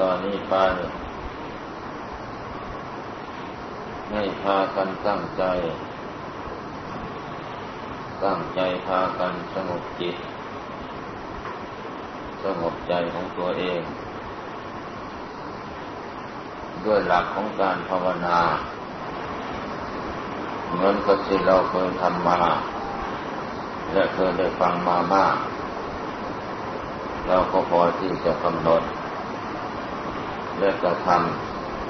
ตอนนี้ไปให้พากันตั้งใจ ตั้งใจพากันสงบจิต สงบใจของตัวเอง ด้วยหลักของการภาวนาเหมือนกับที่เราเคยทำมา และเคยได้ฟังมามาก เราก็พอที่จะกำหนด และกระท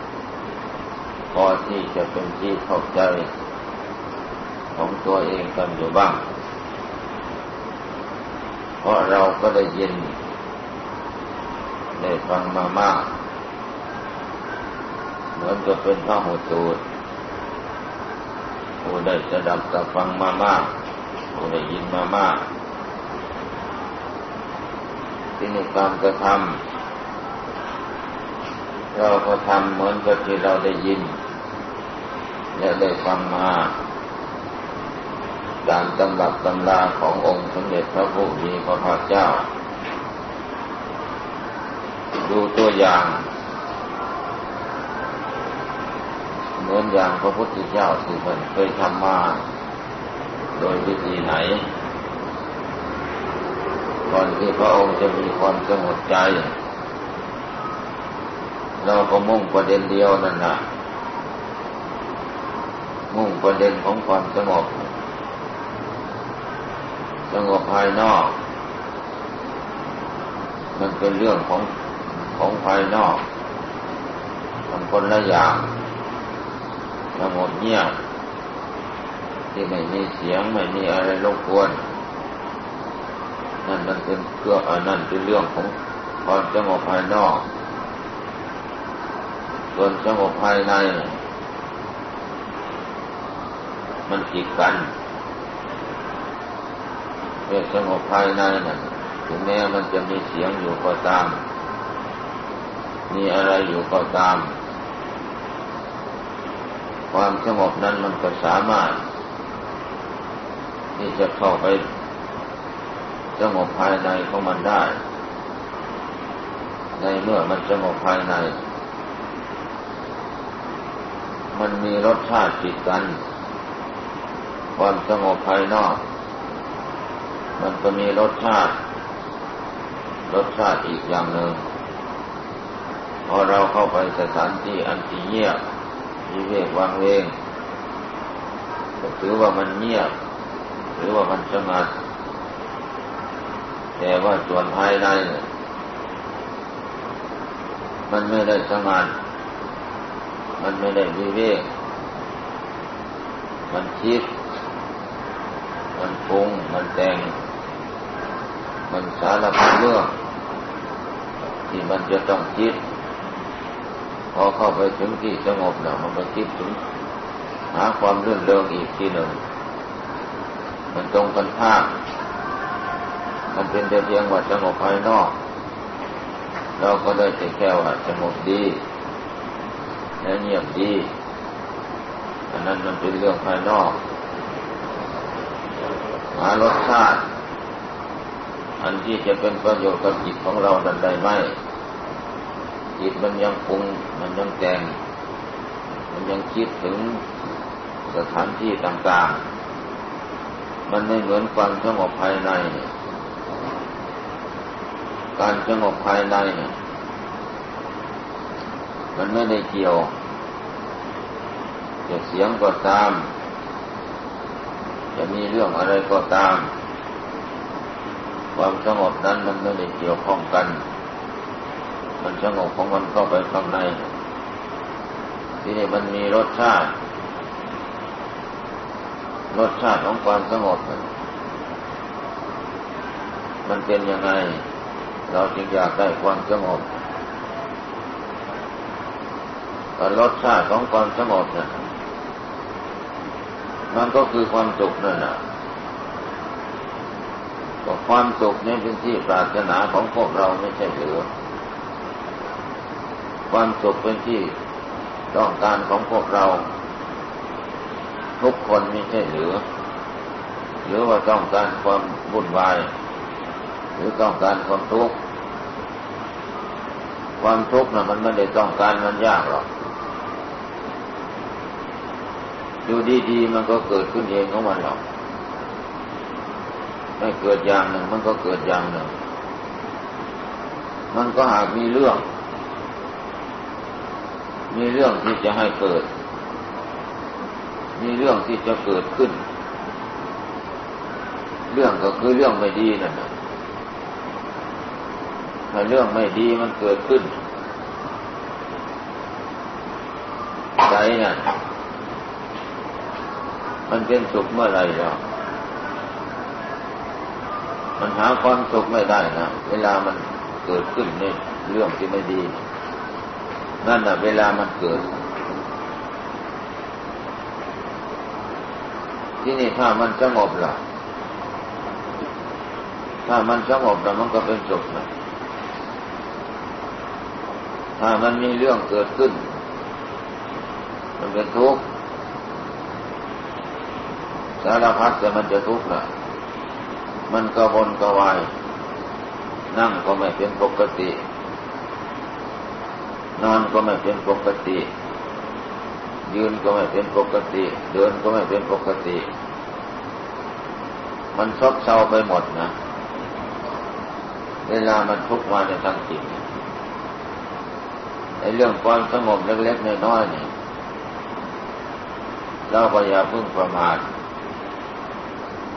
ำพอที่จะเป็นที่เข้าใจของตัวเองกันอยู่บ้าง เพราะเราก็ได้ยิน ได้ฟังมามาก เหมือนกับเป็นพระหูตูดผู้ได้สดับกับฟังมามากผู้ได้ยินมามากที่ในการกระทำ เราก็ทำเหมือนกับที่เราได้ยิน และได้ฟังมา ตามตำรับตำราขององค์สมเด็จพระผู้มีพระภาคเจ้า ดูตัวอย่าง เหมือนอย่างพระพุทธเจ้าที่ท่านเคยทำมา โดยวิธีไหน ก่อนที่พระองค์จะมีความสงบใจ เราก็มุ่งประเด็นเดียวนั่นนะมุ่งประเด็นของความสงบ สงบภายนอก มันเป็นเรื่องของของภายนอก มันคนละอย่างสงบเงียบที่ไม่มีเสียงไม่มีอะไรรบกวนนั่นมันเป็นเรื่องอันนั้นเป็นเรื่องของความสงบภายนอก ส่วนสงบภายใน มันติดกันเรื่อสงบภายในนั่นถึงแม้มันจะมีเสียงอยู่ก็ตาม มีอะไรอยู่ก็ตาม ความสงบนั้นมันก็สามารถ ที่จะเข้าไปสงบภายในของมันได้ ในเมื่อมันสงบภายใน มันมีรสชาติติดกัน ความสงบภายนอก มันก็มีรสชาติ รสชาติอีกอย่างหนึ่งพอเราเข้าไปสถานที่อันที่เงียบมีเวกวางเวงก็ถือว่ามันเงียบ หรือว่ามันสงัด แต่ว่าส่วนภายในมันไม่ได้สงัด มันไม่ได้วิเวกมันคิด มันปรุง มันแต่ง มันสารพัดเรื่องที่มันจะต้องคิด พอเข้าไปถึงที่สงบนะมันไปคิดถึง หาความเรื่องเริงอีกทีหนึ่ง มันตรงกันข้ามมันเป็นแต่เพียงว่าสงบภายนอก เราก็ได้แต่แค่ว่าสงบดี และเงียบดีอันนั้นมันเป็นเรื่องภายนอกหารสชาติ อันที่จะเป็นประโยชน์กับจิตของเราดันได้ไหมจิตมันยังปรุง มันยังแต่ง มันยังคิดถึงสถานที่ต่างๆ มันไม่เหมือนความสงบภายใน การสงบภายใน มันไม่ได้เกี่ยวจะเสียงก็ตาม จะมีเรื่องอะไรก็ตาม ความสงบนั้นมันไม่ได้เกี่ยวข้องกัน มันสงบของมันเข้าไปข้างใน ที่นี่มันมีรสชาติ รสชาติของความสงบมันเป็นยังไง เราจึงอยากได้ความสงบ รสชาติของความสงบเนี่ยมันก็คือความสุขนั่นแหละความสุขนี่เป็นที่ปรารถนาของพวกเราไม่ใช่หรือ ความสุขเป็นที่ต้องการของพวกเรา ทุกคนไม่ใช่หรือ หรือว่าต้องการความวุ่นวาย หรือต้องการความทุกข์ ความทุกข์น่ะมันไม่ได้ต้องการมันยากหรอก อยู่ดีๆมันก็เกิดขึ้นเองของมันหรอกไม่เกิดอย่างหนึ่ง มันก็เกิดอย่างหนึ่ง มันก็หากมีเรื่อง มีเรื่องที่จะให้เกิด มีเรื่องที่จะเกิดขึ้น เรื่องก็คือเรื่องไม่ดีนั่นนะถ้าเรื่องไม่ดีมันเกิดขึ้นใจน่ะ มันเป็นสุขเมื่อไรแล้วมันหาความสุขไม่ได้นะเวลามันเกิดขึ้นในเรื่องที่ไม่ดี นั่นนะเวลามันเกิด ที่นี่ถ้ามันสงบล่ะ ถ้ามันสงบแล้วมันก็เป็นสุขนะถ้ามันมีเรื่องเกิดขึ้น มันเป็นทุกข์ สารพัดแต่มันจะทุกข์นะมันกระวนกระวาย นั่งก็ไม่เป็นปกติ นอนก็ไม่เป็นปกติ ยืนก็ไม่เป็นปกติ เดินก็ไม่เป็นปกติ มันซบเซาไปหมดนะ เวลามันทุกข์มาในทางจิตไอ้เรื่องความสงบเล็กๆน้อยๆนี่เราก็อย่าพึ่งประมาท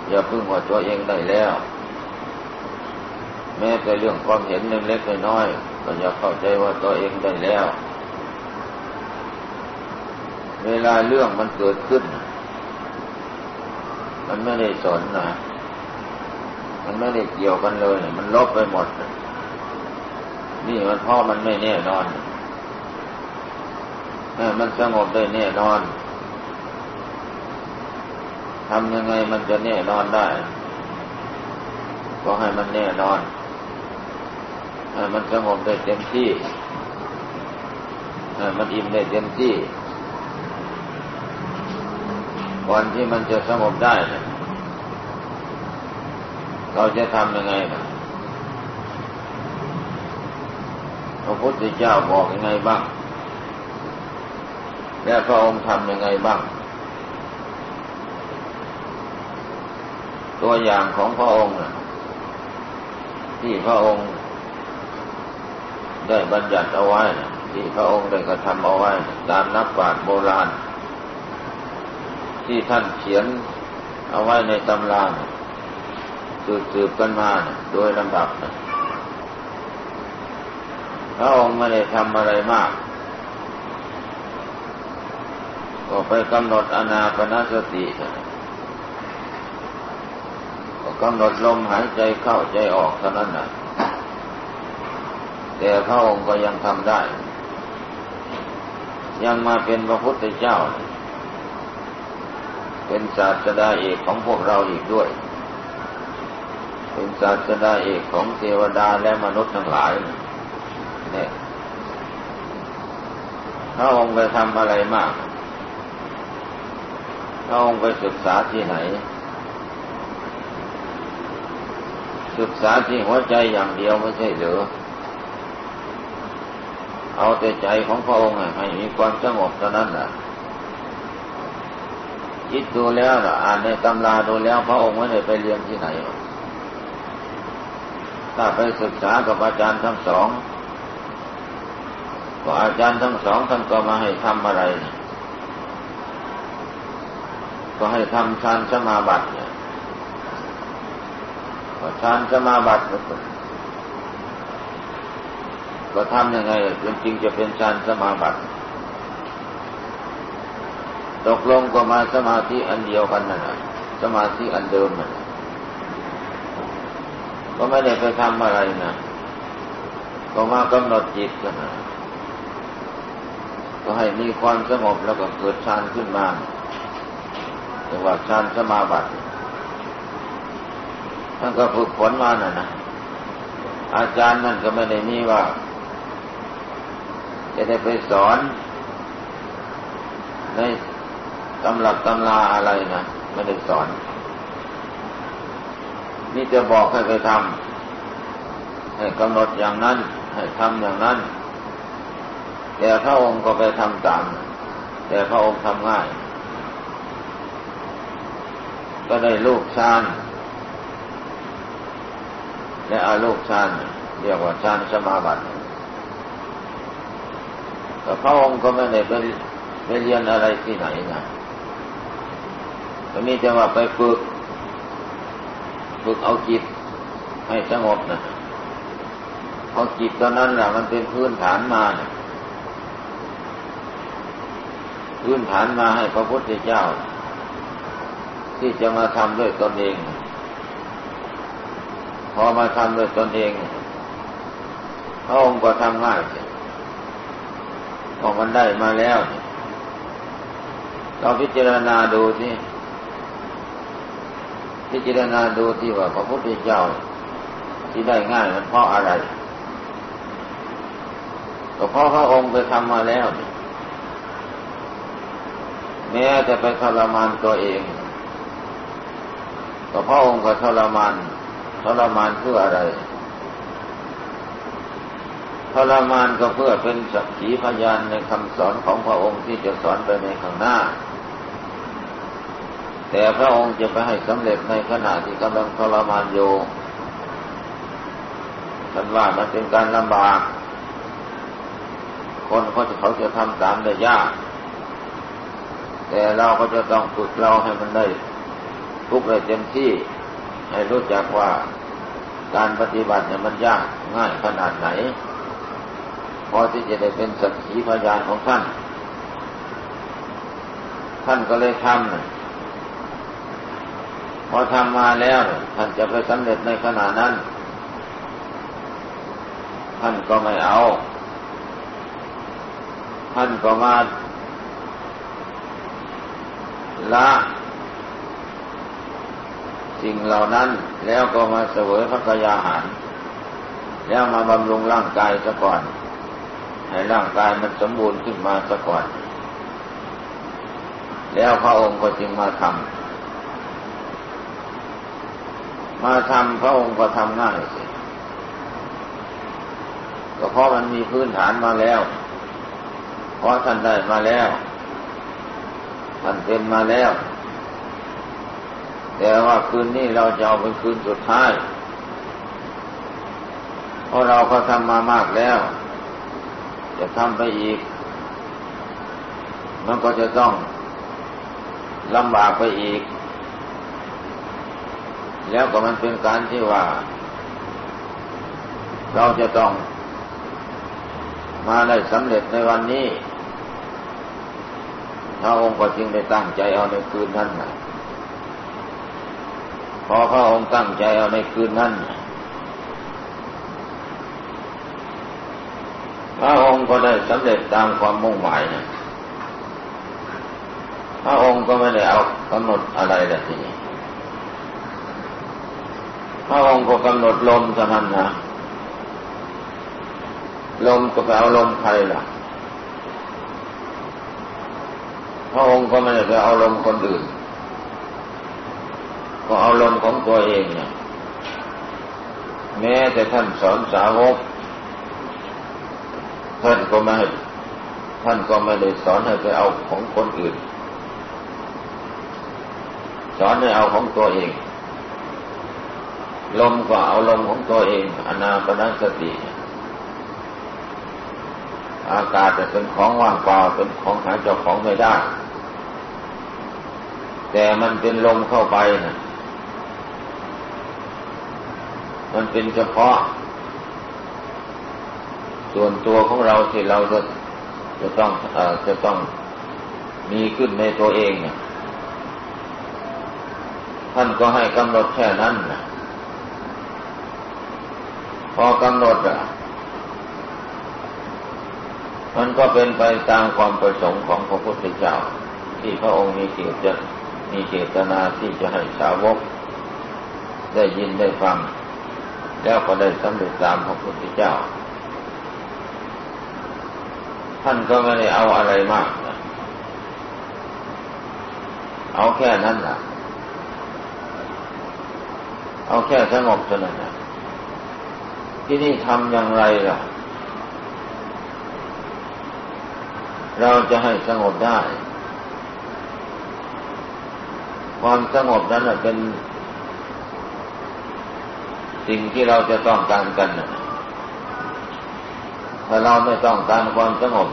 อย่าพึ่งว่าตัวเองได้แล้ว แม้แต่เรื่องความเห็นเล็กๆน้อยๆก็อย่าเข้าใจว่าตัวเองได้แล้ว เวลาเรื่องมันเกิดขึ้น มันไม่ได้สนนะมันไม่ได้เกี่ยวกันเลยมันลบไปหมด นี่มันพราะมันไม่แน่นอนมันสงบได้แน่นอน ทำยังไงมันจะแน่นอนได้ ก็ให้มันแน่นอน ให้มันสงบได้เต็มที่ ให้มันอิ่มได้เต็มที่ วันที่มันจะสงบได้ เราจะทำยังไงนะพระพุทธเจ้าบอกยังไงบ้าง และพระองค์ทำยังไงบ้าง ตัวอย่างของพระองค์ที่พระองค์ ได้บัญญัติเอาไว้ที่พระองค์ได้กระทำเอาไว้ ตามนักปราชญ์โบราณ ที่ท่านเขียนเอาไว้ในตำราสืบๆกันมาโดยลำดับพระองค์ไม่ได้ทำอะไรมากก็ไปกำหนดอนาปนสติ กำหนดลมหายใจเข้าใจออกเท่านั้นนะแต่พระองค์ก็ยังทำได้ ยังมาเป็นพระพุทธเจ้า เป็นศาสดาเอกของพวกเราอีกด้วย เป็นศาสดาเอกของเทวดาและมนุษย์ทั้งหลายเนี่ยพระองค์ไปทำอะไรมากพระองค์ไปศึกษาที่ไหน ศึกษาที่หัวใจอย่างเดียวไม่ใช่หรือเอาแต่ใจของพระองค์ให้มีความสงบเท่านั้นแหละคิดดูแล้วนะอ่านในตำราดูแล้ว พระองค์ไม่ได้ไปเรียนที่ไหน ถ้าไปศึกษากับอาจารย์ทั้งสองก็อาจารย์ทั้งสองท่านก็มาให้ทำอะไร ก็ให้ทำฌานสมาบัติเนี่ย ฌานสมาบัติก็ทำยังไงจริงจริงจะเป็นฌานสมาบัติตกลงก็มาสมาธิอันเดียวกันนั่นแหละสมาธิอันเดิมนั่นก็ไม่ได้ไปทำอะไรนะก็มากำหนดจิตกันนะก็ให้มีความสงบแล้วก็เกิดฌานขึ้นมาเรียกว่าฌานสมาบัติ ท่านก็ฝึกฝนมาน่ะนะอาจารย์นั่นก็ไม่ได้มีว่า จะได้ไปสอนในตำรับตำราอะไรนะไม่ได้สอน นี่จะบอกให้ไปทำให้กำหนดอย่างนั้น ให้ทำอย่างนั้น แต่พระองค์ก็ไปทำตาม แต่พระองค์ทำง่าย ก็ได้ลูกชาน และอาลูกชานเรียกว่าชานสมาบัติแต่พระองค์ก็ไม่ได้ไปไปเรียนอะไรที่ไหนนะก็มีแต่ว่าไปฝึก ฝึกเอาจิตให้สงบนะเอาจิตตอนนั้นแหละมันเป็นพื้นฐานมานะพื้นฐานมาให้พระพุทธเจ้า ที่จะมาทำด้วยตนเองพ อมาทำด้วยตนเองพระองค์ก็ทำง่ายพอมันได้มาแล้ว เราพิจารณาดูที่พิจารณาดูที่ว่าพระพุทธเจ้าที่ได้ง่ายมันเพราะอะไร ก็เพราะพระองค์ไปทำมาแล้ว แม้จะไปทรมานตัวเอง ก็พระองค์ก็ทรมาน ทรมานเพื่ออะไรทรมานก็เพื่อเป็นสักขีพยานในคำสอนของพระองค์ที่จะสอนไปในข้างหน้า แต่พระองค์จะไปให้สำเร็จในขณะที่กำลังทรมานอยู่ท่านว่ามันเป็นการลำบาก คนเขาจะเขาจะทำตามได้ยาก แต่เราก็จะต้องฝึกเราให้มันได้ทุกข์ได้เต็มที่ ให้รู้จักว่าการปฏิบัติเนี่ยมันยากง่ายขนาดไหน พอที่จะได้เป็นสักขีพยานของท่าน ท่านก็เลยทำพอทำมาแล้ว ท่านจะไปสำเร็จในขณะนั้น ท่านก็ไม่เอา ท่านก็มาละ สิ่งเหล่านั้นแล้วก็มาเสวยพระกยาหาร แล้วมาบำรุงร่างกายซะก่อน ให้ร่างกายมันสมบูรณ์ขึ้นมาซะก่อน แล้วพระองค์ก็จึงมาทำมาทำพระองค์ก็ทำง่ายสิก็เพราะมันมีพื้นฐานมาแล้ว เพราะท่านได้มาแล้ว ท่านเป็นมาแล้ว แต่ว่าคืนนี้เราจะเอาเป็นคืนสุดท้ายเพราะเราก็ทำมามากแล้ว จะทำไปอีก มันก็จะต้องลำบากไปอีก แล้วก็มันเป็นการที่ว่า เราจะต้องมาได้สำเร็จในวันนี้พระองค์ก็จึงได้ตั้งใจเอาในคืนนั้นพ อพระองค์ตั้งใจเอาในคืนนั้นพระองค์ก็ได้สำเร็จตามความมุ่งหมายนะพระองค์ก็ไม่ได้เอากำหนดอะไรเลยทีนี้พระองค์ก็กำหนดลมเท่านั้นนะลมก็ไปเอาลมใครล่ะ พระองค์ก็ไม่ได้ไปเอาลมคนอื่น ก็เอาลมของตัวเองเนี่ยแม้แต่ท่านสอนสาวกท่านก็ไม่ท่านก็ไม่ได้สอนให้ไปเอาของคนอื่น สอนให้เอาของตัวเอง ลมก็เอาลมของตัวเอง อนาปนสติ อากาศจะเป็นของว่างเปล่าเป็นของหาเจ้าของไม่ได้ แต่มันเป็นลมเข้าไปนะ มันเป็นเฉพาะ ส่วนตัวของเราที่เราจะจะต้องอจะต้องมีขึ้นในตัวเองเนี่ยท่านก็ให้กำหนดแค่นั้นนะพอกำหนดอะมันก็เป็นไปตามความประสงค์ของพระพุทธเจ้า ที่พระองค์มีเจตมีเจตนาที่จะให้สาวก ได้ยินได้ฟัง แล้วก็ได้สำเร็จตามพระพุทธเจ้า ท่านก็ไม่ได้เอาอะไรมากนะเอาแค่นั้นนะเอาแค่สงบเท่านั้นนะที่นี่ทำอย่างไรล่ะ เราจะให้สงบได้ ความสงบนั้นเป็น สิ่งที่เราจะต้องการกันถ้าเราไม่ต้องการความสงบ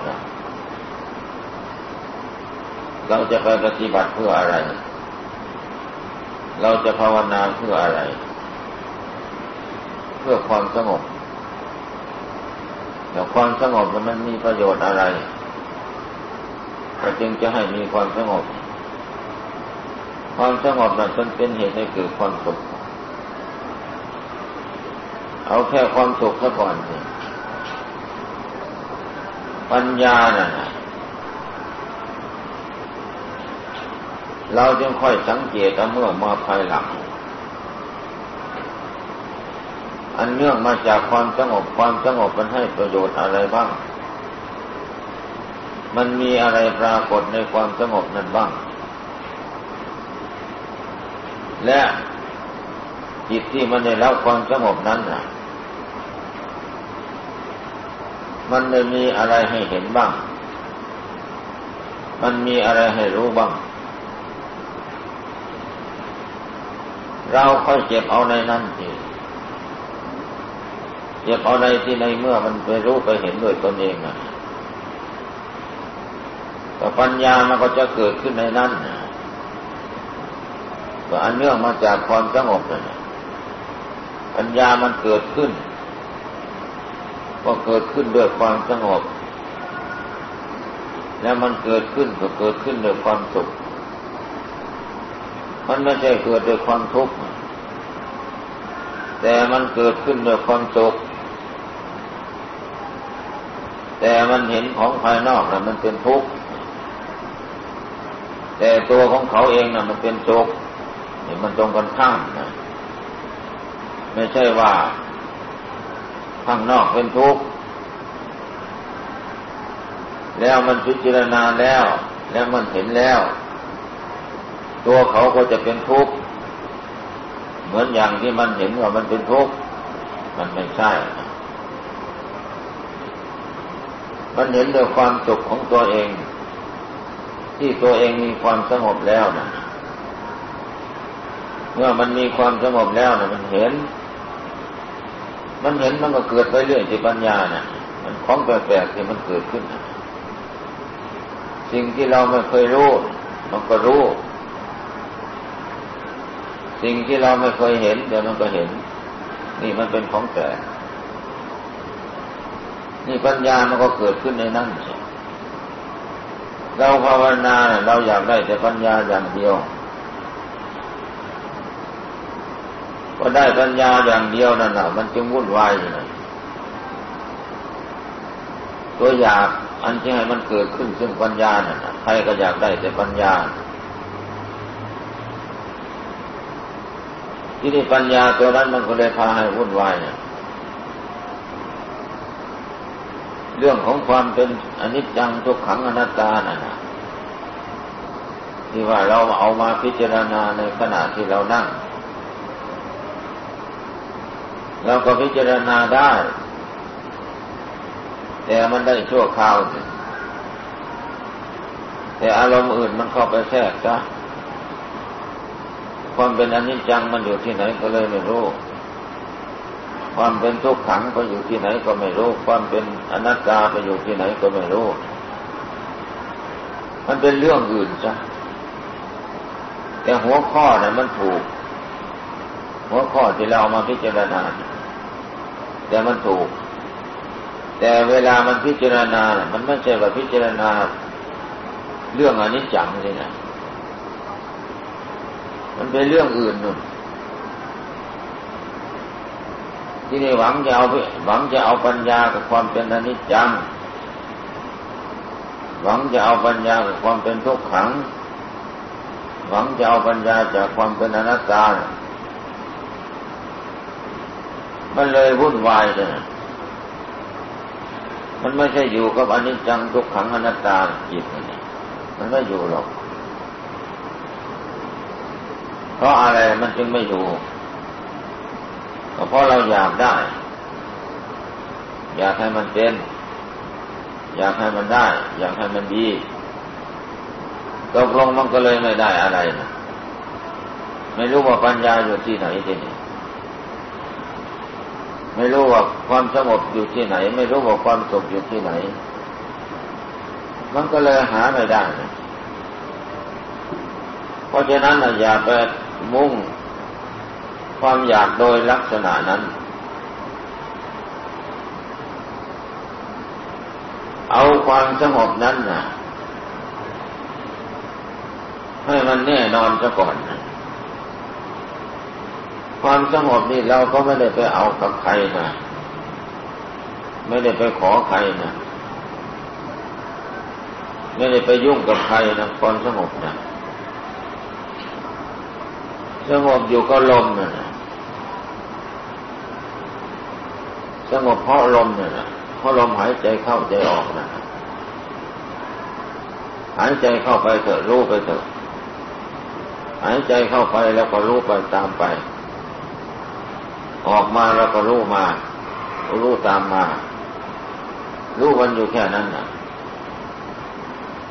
เราจะไปปฏิบัติเพื่ออะไร เราจะภาวนาเพื่ออะไร เพื่อความสงบแต่ความสงบมันมีประโยชน์อะไรก็จึงจะให้มีความสงบ ความสงบนั้นเป็นเหตุให้เกิดความสุข เอาแค่ความสุขซะก่อนสิปัญญาน่ะเราจึงค่อยสังเกตเมื่อมาภายหลัง อันเนื่องมาจากความสงบความสงบมันให้ประโยชน์อะไรบ้าง มันมีอะไรปรากฏในความสงบนั้นบ้าง และจิตที่มันได้รับความสงบนั้นน่ะ มันได้มีอะไรให้เห็นบ้าง มันมีอะไรให้รู้บ้าง เราค่อยเจ็บเอาในนั้นทีเจ็บเอาในที่ในเมื่อมันไปรู้ไปเห็นด้วยตนเองนะแต่ปัญญามันก็จะเกิดขึ้นในนั้นก็อันเนื่องมาจากความสงบนั่นปัญญามันเกิดขึ้น ก็เกิดขึ้นด้วยความสงบ แล้วมันเกิดขึ้นก็เกิดขึ้นด้วยความสุข มันไม่ใช่เกิดด้วยความทุกข์ แต่มันเกิดขึ้นด้วยความสุข แต่มันเห็นของภายนอกนะมันเป็นทุกข์ แต่ตัวของเขาเองนะมันเป็นโศกนี่มันตรงกันข้ามนะ ไม่ใช่ว่า ข้างนอกเป็นทุกข์แล้วมันพิจารณาแล้ว แล้วมันเห็นแล้ว ตัวเขาก็จะเป็นทุกข์เหมือนอย่างที่มันเห็นว่ามันเป็นทุกข์มันไม่ใช่ มันเห็นด้วยความสุขของตัวเอง ที่ตัวเองมีความสงบแล้วนะเมื่อมันมีความสงบแล้วนะมันเห็น มันเห็นมันก็เกิดไปเรื่อยที่ปัญญาเนะมันของแปลกๆที่มันเกิดขึ้น สิ่งที่เราไม่เคยรู้ มันก็รู้ สิ่งที่เราไม่เคยเห็นเดี๋ยวมันก็เห็น นี่มันเป็นของแปลกนี่ปัญญามันก็เกิดขึ้นในนั้นเราภาวนาเราอยากได้แต่ปัญญาอย่างเดียว ก็ได้ปัญญาอย่างเดียวนั่นแหละมันจึงวุ่นวายอยู่นะตัวอยากอันที่ให้มันเกิดขึ้นซึ่งปัญญาน่ะใครก็อยากได้แต่ปัญญา ที่นี่ปัญญาตัวนั้นมันก็เลยพาให้วุ่นวายเนี่ยเรื่องของความเป็นอนิจจังทุกขังอนัตตาน่ะที่ว่าเราเอามาพิจารณาในขณะที่เรานั่ง เราก็พิจารณาได้ แต่มันได้ชั่วคราวแต่อารมณ์อื่นมันเข้าไปแทรกจ้ะความเป็นอนิจจังมันอยู่ที่ไหนก็เลยไม่รู้ ความเป็นทุกขังไปอยู่ที่ไหนก็ไม่รู้ ความเป็นอนัตตาไปอยู่ที่ไหนก็ไม่รู้ มันเป็นเรื่องอื่นจ้ะแต่หัวข้อเนี่ยมันถูก หัวข้อที่เราเอามาพิจารณา แต่มันถูก แต่เวลามันพิจารณา มันไม่ใช่ว่าพิจารณา เรื่องอนิจจังเลยนะมันเป็นเรื่องอื่นนู่นที่นี่หวังจะเอาหวังจะเอาปัญญากับความเป็นอนิจจัง หวังจะเอาปัญญากับความเป็นทุกขัง หวังจะเอาปัญญาจากความเป็นอนัตตา มันเลยวุ่นวายเลย มันไม่ใช่อยู่กับอนิจจังทุกขังอนัตตาจิตมันไม่อยู่หรอก เพราะอะไรมันจึงไม่อยู่ก็เพราะเราอยากได้ อยากให้มันเป็น อยากให้มันได้ อยากให้มันดีตกลงมันก็เลยไม่ได้อะไรนะไม่รู้ว่าปัญญาอยู่ที่ไหนที่นี่ ไม่รู้ว่าความสงบอยู่ที่ไหน ไม่รู้ว่าความสุขอยู่ที่ไหน มันก็เลยหาไม่ได้ เพราะฉะนั้นอย่าไปมุ่งความอยากโดยลักษณะนั้น เอาความสงบนั้นนะให้มันแน่นอนซะก่อนนะ ความสงบนี่เราก็ไม่ได้ไปเอากับใครนะไม่ได้ไปขอใครนะไม่ได้ไปยุ่งกับใครนะความสงบนะสงบอยู่ก็ลมนะสงบเพราะลมนะเพราะลมหายใจเข้าใจออกนะหายใจเข้าไปเถอะรู้ไปเถอะหายใจเข้าไปแล้วก็รู้ไปตามไป ออกมาแล้วก็รู้มา รู้ตามมา รู้มันอยู่แค่นั้นนะ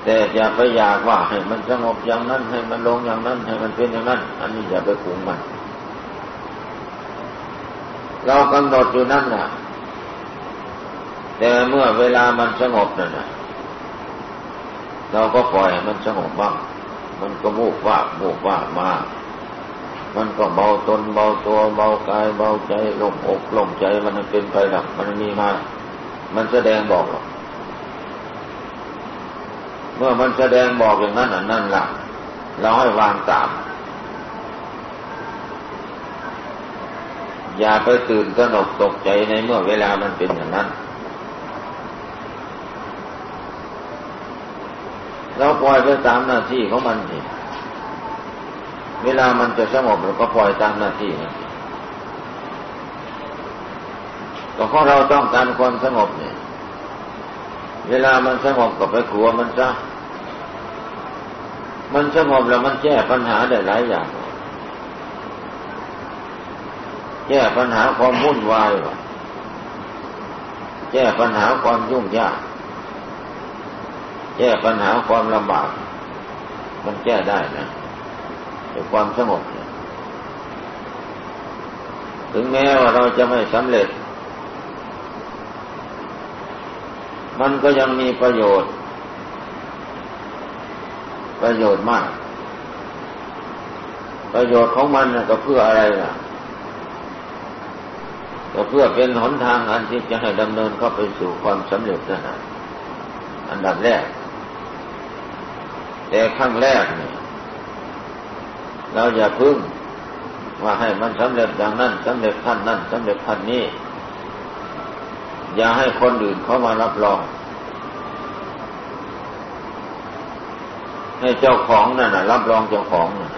แต่อย่าไปอยากว่าให้มันสงบอย่างนั้น ให้มันลงอย่างนั้น ให้มันเป็นอย่างนั้น อันนี้อย่าไปขุงมัน เรากำหนดอยู่นั่นนะแต่เมื่อเวลามันสงบนั่นนะเราก็ปล่อยมันสงบบ้าง มันก็มูกว่ามูกว่ามา มันก็เบาตนเบาตัวเบากายเบาใจลมอกลมใจมันเป็นไปหลักมันมีมา มันแสดงบอกหรอกเมื่อมันแสดงบอกอย่างนั้นนั่นหละเราให้วางตาม อย่าไปตื่นกระหนกตกใจในเมื่อเวลามันเป็นอย่างนั้น เราปล่อยไปตามหน้าที่ของมันสิ เวลามันจะสงบเราก็ปล่อยตามหน้าที่นะก็เพราะเราต้องการความสงบเนี่ย เวลามันสงบก็ไปกลัวมันซะ มันสงบแล้วมันแก้ปัญหาได้หลายอย่าง แก้ปัญหาความวุ่นวายแก้ปัญหาความยุ่งยาก แก้ปัญหาความลำบาก มันแก้ได้นะ ด้วยความสงบถึงแม้ว่าเราจะไม่สำเร็จ มันก็ยังมีประโยชน์ ประโยชน์มาก ประโยชน์ของมันก็เพื่ออะไรล่ะก็เพื่อเป็นหนทางอันที่จะให้ดำเนินเข้าไปสู่ความสำเร็จนะอันดับแรก แต่ขั้งแรกเนี่ย เราอย่าพึ่ง ว่าให้มันสำเร็จอย่างนั้นสำเร็จขั้นนั้นสำเร็จขั้นนี้ อย่าให้คนอื่นเขามารับรอง ให้เจ้าของนั่นนะรับรองเจ้าของนะ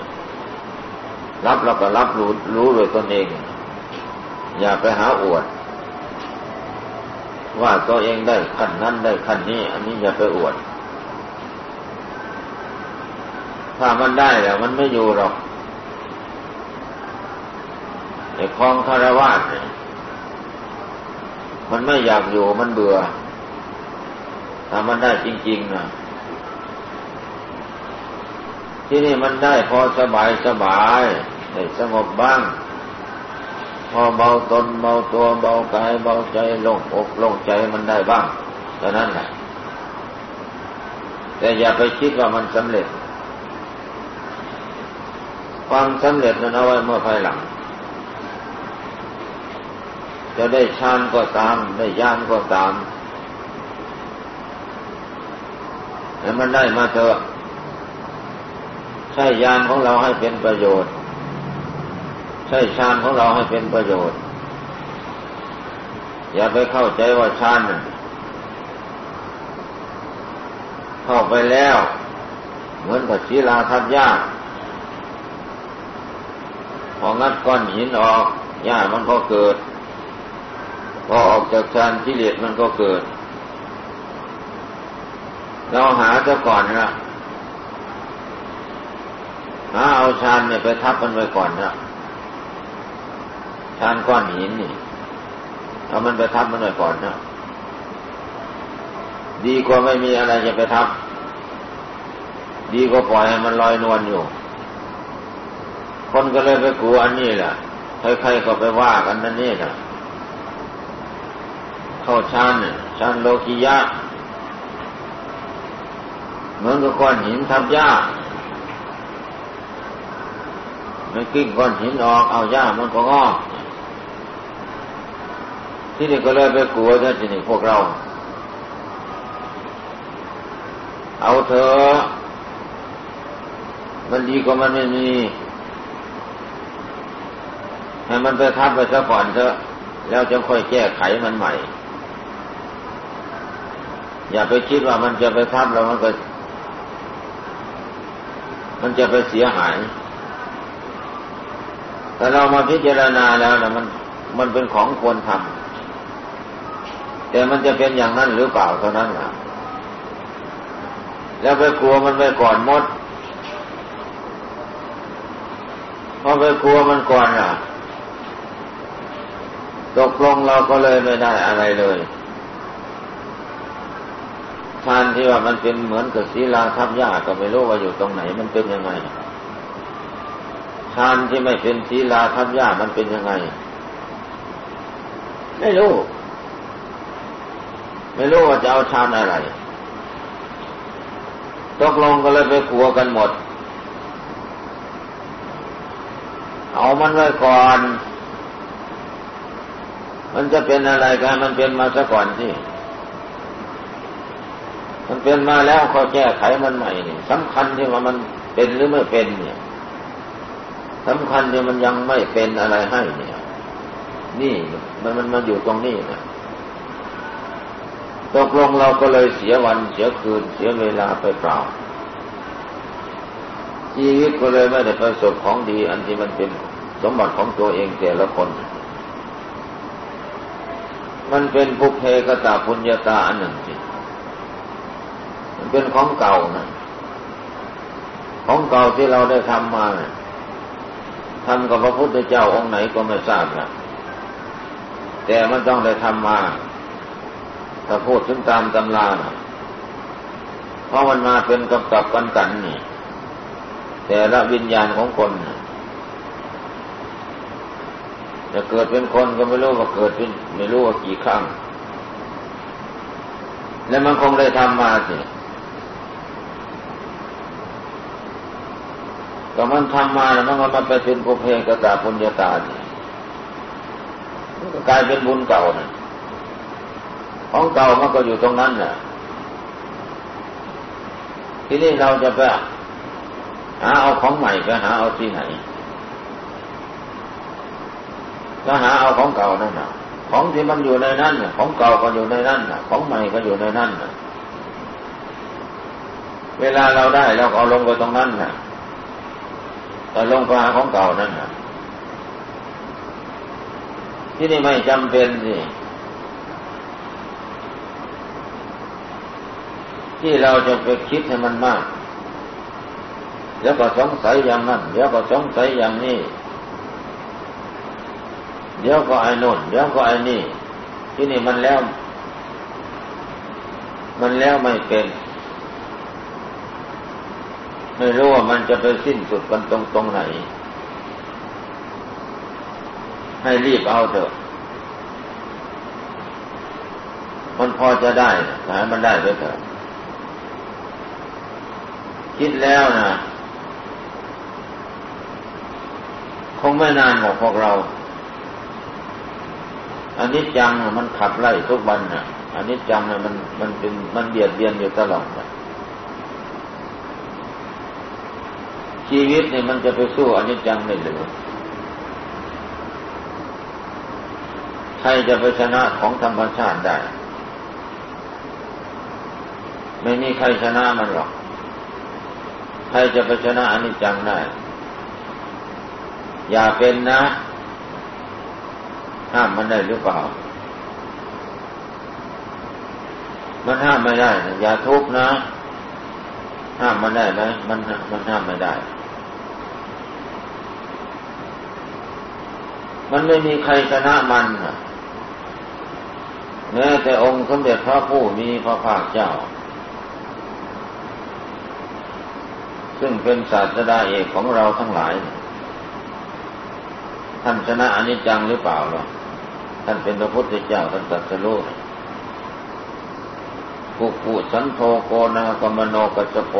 รับแล้วก็รับรู้รู้โดยตนเอง อย่าไปหาอวด ว่าตัวเองได้ขั้นนั้นได้ขั้นนี้ อันนี้อย่าไปอวดถ้ามันได้แล้วมันไม่อยู่หรอก ไอ้คลองคารวาสเนี่ยมันไม่อยากอยู่มันเบื่อถ้ามันได้จริง ๆนะที่นี่มันได้พอสบายสบายได้สงบบ้าง พอเบาตนเบาตัวเบากายเบาใจลงอกลงใจมันได้บ้างเท่านั้นแหละแต่อย่าไปคิดว่ามันสำเร็จ ความสำเร็จนั้นเอาไว้เมื่อภายหลัง จะได้ฌานก็ตาม ได้ญาณก็ตามแต่มันได้มาเถอะใช้ญาณของเราให้เป็นประโยชน์ ใช้ฌานของเราให้เป็นประโยชน์ อย่าไปเข้าใจว่าฌานเข้าไปแล้ว เหมือนกับศีลาทับยากพองัดก้อนหินออกหญ้ามันก็เกิด พอออกจากชานที่เลดมันก็เกิด เราหาซะก่อนนะหาเอาชานเนี่ยไปทับมันไว้ก่อนนะชานก้อนหินนี่เอามันไปทับมันไว้ก่อนนะดีกว่าไม่มีอะไรจะไปทับ ดีกว่าปล่อยให้มันลอยนวลอยู่ คนก็เลยไปกลัวอันนี้แหละใครๆก็ไปว่ากันนั่นนี่นะ เข้าชานเนี่ยชานโลกิยะเหมือนกับก้อนหินทับหญ้าไม่กิ้งก้อนหินออกเอาหญ้ามันก็งอกที่นี่ก็เลยไปกลัวท่านที่นี่พวกเรา เอาเถอะมันดีกว่ามันไม่มีให้มันไปทับไปซะก่อนเถอะ แล้วจะค่อยแก้ไขมันใหม่ อย่าไปคิดว่ามันจะไปทับแล้วมันก็มันจะไปเสียหาย แต่เรามาพิจารณาแล้วนะมันมันเป็นของควรทำแต่มันจะเป็นอย่างนั้นหรือเปล่าเท่านั้นนะแล้วไปกลัวมันไปก่อนมดพอไปกลัวมันก่อนล่ะ ตกลงเราก็เลยไม่ได้อะไรเลย ทานที่ว่ามันเป็นเหมือนกับศีลาทับยาก็ไม่รู้ว่าอยู่ตรงไหน มันเป็นยังไงทานที่ไม่เป็นศีลาทับยามันเป็นยังไง ไม่รู้ ไม่รู้ว่าจะเอาชานอะไรตกลงก็เลยไปกลัวกันหมด เอามันไว้ก่อน มันจะเป็นอะไรกันมันเป็นมาซะก่อนที่ มันเป็นมาแล้วเขาแก้ไขมันใหม่นี่สำคัญที่ว่ามันเป็นหรือไม่เป็นเนี่ยสำคัญที่มันยังไม่เป็นอะไรให้เนี่ย นี่มันมันมาอยู่ตรงนี้นะตกลงเราก็เลยเสียวันเสียคืนเสียเวลาไปเปล่าชีวิตก็เลยไม่ได้ประสบของดี อันที่มันเป็นสมบัติของตัวเองแต่ละคน มันเป็นภุเพกตาพุญญาตาอันหนึ่งสิมัน เป็นของเก่านะของเก่าที่เราได้ทำมาทำกับพระพุทธเจ้าองค์ไหนก็ไม่ทราบนะแต่มันต้องได้ทำมา ถ้าพูดถึงตามตำรานะเพราะมันมาเป็นกับกับกันกันนี่แต่ละวิญญาณของคนจะเกิดเป็นคนก็ไม่รู้ว่าเกิดเป็นไม่รู้ว่ากี่ครั้ง แล้วมันคงได้ทำมาสิ ก็มันทำมาแล้วมันก็มาไปเป็นภพเพกตาปุญญาตาสิก็กลายเป็นบุญเก่านะของเก่ามันก็อยู่ตรงนั้นน่ะ ทีนี้เราจะไปหาเอาของใหม่ไปหาเอาที่ไหนก็หาเอาของเก่านั่นน่ะ ของที่มันอยู่ในนั้นน่ะ ของเก่าก็อยู่ในนั้นน่ะ ของใหม่ก็อยู่ในนั้นน่ะ เวลาเราได้เราเอาลงไปตรงนั้นน่ะ แต่ลงไปหาของเก่านั่นน่ะที่นี่ไม่จำเป็นสิที่เราจะไปคิดให้มันมาก แล้วก็สงสัยอย่างนั้น เดี๋ยวก็สงสัยอย่างนี้ เดี๋ยวก็ไอ้นู่นเดี๋ยวก็ไอ้นี่ ที่นี่มันแล้ว มันแล้วไม่เป็น ไม่รู้ว่ามันจะไปสิ้นสุดกันตรงตรงไหน ให้รีบเอาเถอะ มันพอจะได้แต่ให้มันได้ด้วยเถอะคิดแล้วนะคงไม่นานของพวกเราอันนี้จังมันขับไล่ทุกวันนะอันนี้จังนะมันมันเป็นมันเบียดเบียนอยู่ตลอด ชีวิตเนี่ยมันจะไปสู้อนนี้จังไม่เหลือใครจะไปชนะของธรรมชาติได้ ไม่มีใครชนะมันหรอก ใครจะไปชนะอนิจจังได้ อย่าเป็นนะ ห้ามมันได้หรือเปล่า มันห้ามไม่ได้ อย่าทุกข์นะห้ามมันได้ไหมมันมันห้ามไม่ได้ มันไม่มีใครชนะมันแม้แต่องค์สมเด็จพระผู้มีพระภาคเจ้า ซึ่งเป็นศาสดาเอกของเราทั้งหลาย ท่านชนะอนิจจังหรือเปล่าหรอท่านเป็นพระพุทธเจ้าท่านตรัสรู้กุกุสันโทโกนากรมโนกัสโป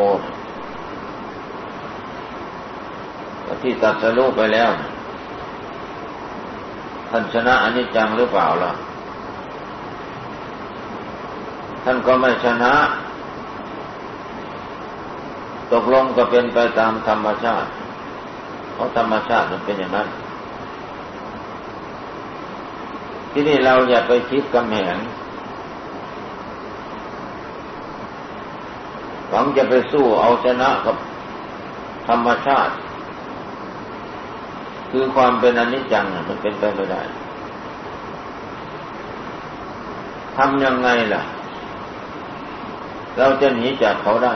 ที่ตัดสรู้ไปแล้ว ท่านชนะอนิจจังหรือเปล่าล่ะ ท่านก็ไม่ชนะ ตกลงก็เป็นไปตามธรรมชาติ เพราะธรรมชาติมันเป็นอย่างนั้น ที่นี่เราอย่าไปคิดกำแหงหวังจะไปสู้เอาชนะกับธรรมชาติ คือความเป็นอนิจจังมันเป็นไปไม่ได้ทำยังไงล่ะ เราจะหนีจากเขาได้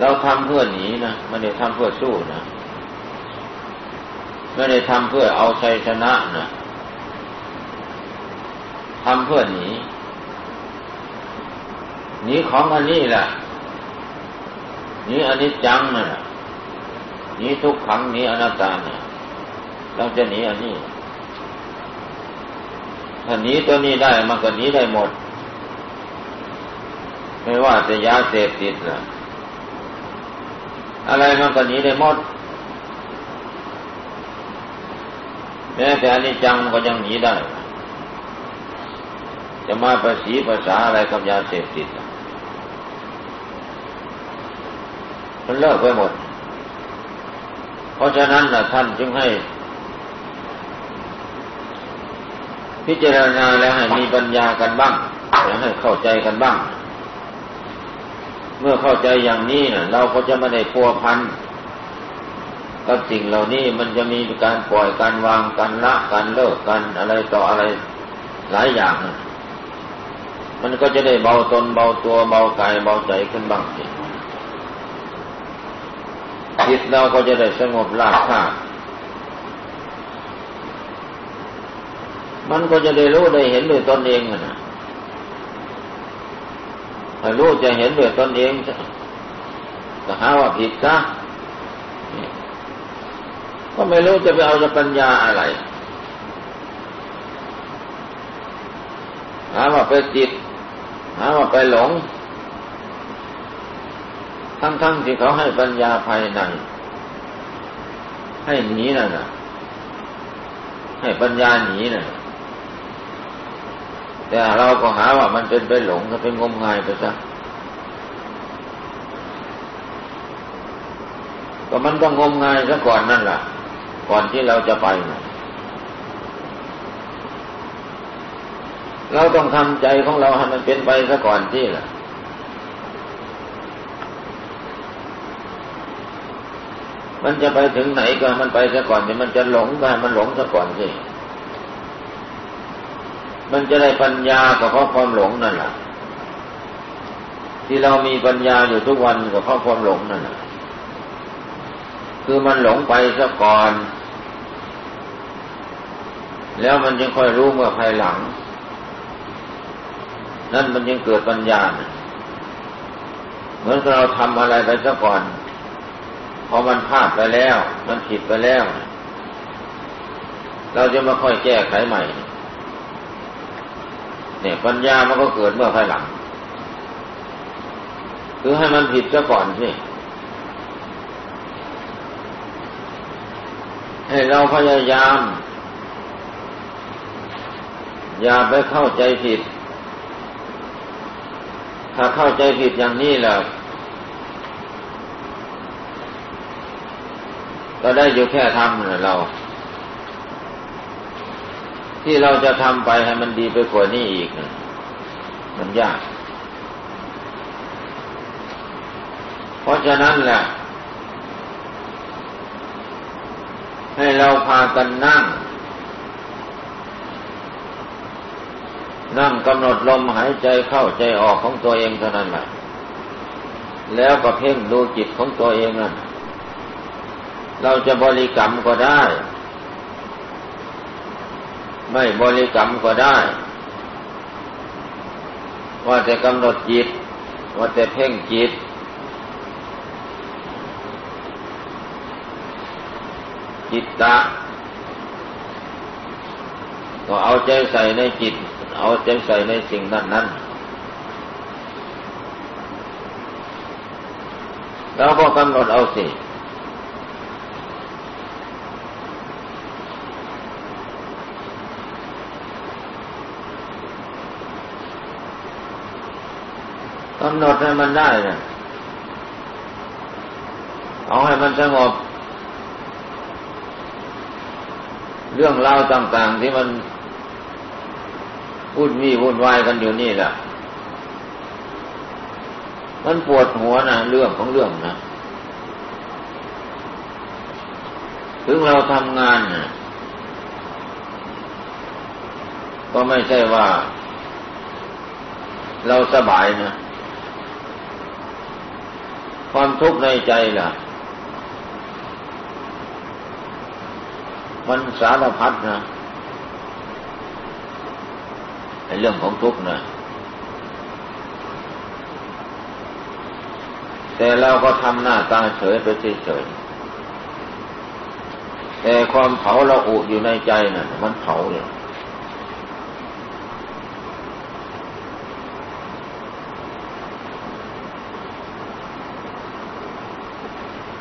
เราทำเพื่อหนีนะไม่ได้ทำเพื่อสู้นะไม่ได้ทำเพื่อเอาชัยชนะนะทำเพื่อหนีหนีของอันนี้แหละหนีอันนี้จังน่ะ หนีทุกขังหนีอนัตตาเนี่ยเราจะหนีอันนี้ถ้าหนีตัวนี้ได้มันก็หนีได้หมด ไม่ว่าจะยาเสพติดล่ะอะไรมันก็หนีได้หมดแม้แต่อันนี้จังก็ยังหนีได้ จะมาภาษีภาษาอะไรกับยาเสพติด มันเลิกไปหมด เพราะฉะนั้นนะท่านจึงให้ พิจารณาแล้วให้มีปัญญากันบ้างแล้วให้เข้าใจกันบ้าง เมื่อเข้าใจอย่างนี้นะเราก็จะไม่ได้พัวพันกับสิ่งเหล่านี้มันจะมีการปล่อยการวางการละการเลิกกันอะไรต่ออะไรหลายอย่าง มันก็จะได้เบาตนเบาตัวเบากายเบาใจขึ้นบ้างสิ จิตเราก็จะได้สงบราบคาบมันก็จะได้รู้ได้เห็นด้วยตนเองนะถ้ารู้จะเห็นด้วยตนเองก็หาว่าผิดซะก็ไม่รู้จะไปเอาจะปัญญาอะไรหาว่าไปจิตหาว่าไปหลง ทั้งๆทที่เขาให้ปัญญาภายใน ให้หนีนั่นน่ะให้ปัญญาหนีน่ะแต่เราก็หาว่ามันเป็นไปหลงก็เป็นงมงายไปซะก็มันต้องงมงายซะก่อนนั่นแหละก่อนที่เราจะไปนะเราต้องทำใจของเราให้มันเป็นไปซะก่อนที่ล่ะ มันจะไปถึงไหนก็มันไปซะก่อนเนี่ยมันจะหลงก็มันหลงซะก่อนสิมันจะได้ปัญญาก็เพราะความหลงนั่นแหละที่เรามีปัญญาอยู่ทุกวันก็เพราะความหลงนั่นแหละคือมันหลงไปซะก่อน แล้วมันยังค่อยรู้เมื่อภายหลัง นั่นมันยังเกิดปัญญา เหมือนเราทำอะไรไปซะก่อน พอมันพลาดไปแล้ว มันผิดไปแล้ว เราจะมาค่อยแก้ไขใหม่ เนี่ยปัญญามันก็เกิดเมื่อภายหลัง คือให้มันผิดซะก่อนสิให้เราพยายาม อย่าไปเข้าใจผิด ถ้าเข้าใจผิดอย่างนี้แล้ว ก็ได้อยู่แค่ทำเรา ที่เราจะทำไปให้มันดีไปกว่านี้อีกมันยาก เพราะฉะนั้นแหละ ให้เราพากันนั่ง นั่งกำหนดลมหายใจเข้าใจออกของตัวเองเท่านั้นแหละแล้วก็เพ่งดูจิตของตัวเองนั่น เราจะบริกรรมก็ได้ ไม่บริกรรมก็ได้ ว่าจะกำหนดจิต ว่าจะเพ่งจิต จิตตะ ก็เอาใจใส่ในจิต เอาใจใส่ในสิ่งนั้นนั้นแล้วก็กำหนดเอาสิกำหนดให้มันได้เนี่ยเอาให้มันสงบ เรื่องราวต่าง ๆ ที่มันวุ่นวี่วุ่นวายกันอยู่นี่แหละมันปวดหัวนะเรื่องของเรื่องนะถึงเราทำงานนะก็ไม่ใช่ว่า เราสบายนะ ความทุกข์ในใจล่ะ มันสารพัดนะในเรื่องของทุกข์นะแต่เราก็ทำหน้าตาเฉยไปเฉยแต่ความเผาเราอุอยู่ในใจนะ่ะ มันเผาเลย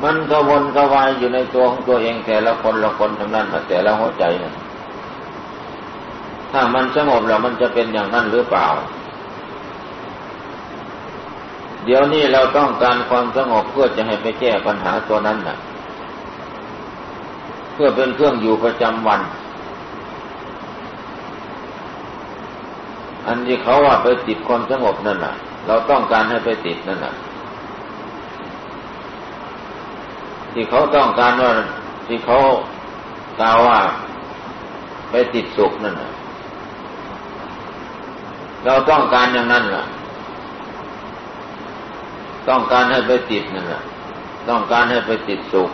มันกวนกวายอยู่ในตัวของตัวเองแต่ละคนละคนทั้งนั้นแต่ละหัวใจนะถ้ามันสงบแล้วมันจะเป็นอย่างนั้นหรือเปล่า เดี๋ยวนี้เราต้องการความสงบเพื่อจะให้ไปแก้ปัญหาตัวนั้นน่ะ เพื่อเป็นเครื่องอยู่ประจำวัน อันที่เขาว่าไปติดความสงบนั่นน่ะ เราต้องการให้ไปติดนั่นน่ะ ที่เขาต้องการว่าที่เขากล่าวว่าไปติดสุขนั่นนะเราต้องการอย่างนั้นล่ะ ต้องการให้ไปติดนั่นแหละต้องการให้ไปติดสุข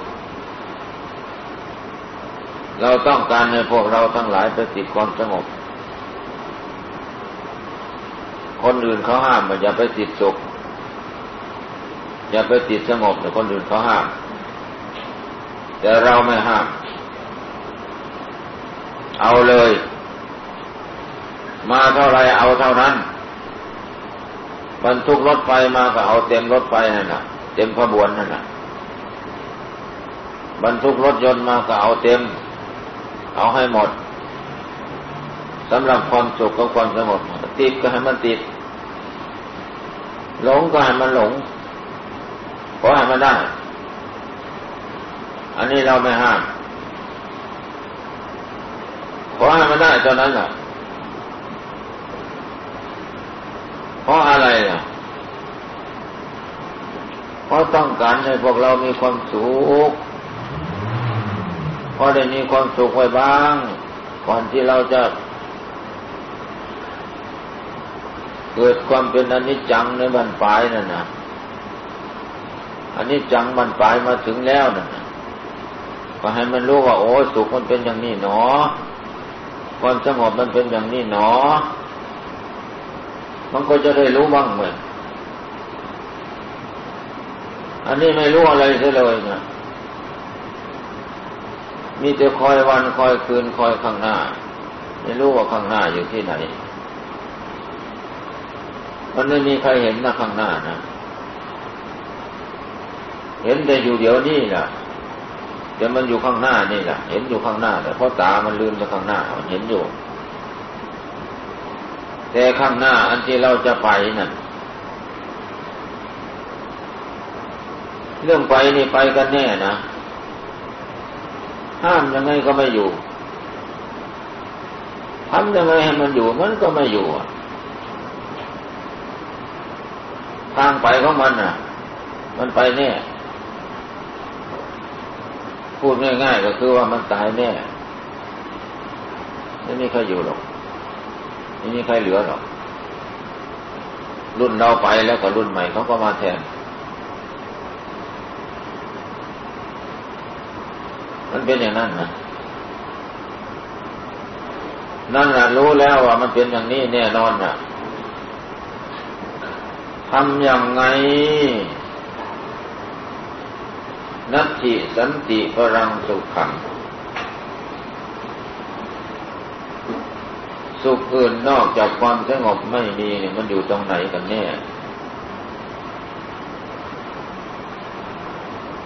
เราต้องการให้พวกเราทั้งหลายไปติดความสงบ คนอื่นเขาห้ามอย่าไปติดสุข อย่าไปติดสงบแต่คนอื่นเขาห้าม แต่เราไม่ห้าม เอาเลย มาเท่าไรเอาเท่านั้น บรรทุกรถไฟมาก็เอาเต็มรถไฟนั่นน่ะเต็มขบวนนั่นน่ะบรรทุกรถยนต์มาก็เอาเต็ม เอาให้หมดสำหรับความสุขกับความสงบติดก็ให้มันติด หลงก็ให้มันหลงขอให้มันได้ อันนี้เราไม่ห้าม ขอให้มันได้ตอนนั้นแหละเพราะอะไรล่ะเพราะต้องการให้พวกเรามีความสุขพอได้มีความสุขไว้บ้าง ก่อนที่เราจะเกิดความเป็นอนิจจังในบรรปลายนั่นนะอันนี้จังบรรปลายมาถึงแล้วนั่นนะ ก็ให้มันรู้ว่าโอ้สุขมันเป็นอย่างนี้หนอ ความสงบมันเป็นอย่างนี้หนอ มันก็จะได้รู้บ้างเหมือน อันนี้ไม่รู้อะไรเลยนะมีแต่คอยวันคอยคืนคอยข้างหน้า ไม่รู้ว่าข้างหน้าอยู่ที่ไหน มันไม่มีใครเห็นนะข้างหน้านะ เห็นแต่อยู่เดี๋ยวนี้แหละ แต่มันอยู่ข้างหน้านี่แหละเห็นอยู่ข้างหน้าแต่เพราะตามันลืมไปข้างหน้ามันเห็นอยู่ แต่ข้างหน้าอันที่เราจะไปนั่นเรื่องไปนี่ไปกันแน่นะห้ามยังไงก็ไม่อยู่ทำยังไงให้มันอยู่มันก็ไม่อยู่ทางไปของมันน่ะ มันไปแน่ พูดง่าย ๆ ก็คือว่ามันตายแน่ไม่มีใครอยู่หรอกไม่มีใครเหลือหรอก รุ่นเราไปแล้วก็รุ่นใหม่เขาก็มาแทน มันเป็นอย่างนั้นนะนั่นแหละรู้แล้วว่ามันเป็นอย่างนี้แน่นอนนะทำอย่างไง นัตถิสันติพรังสุขัง สุขอื่นนอกจากความสงบไม่มีเนี่ยมันอยู่ตรงไหนกันแน่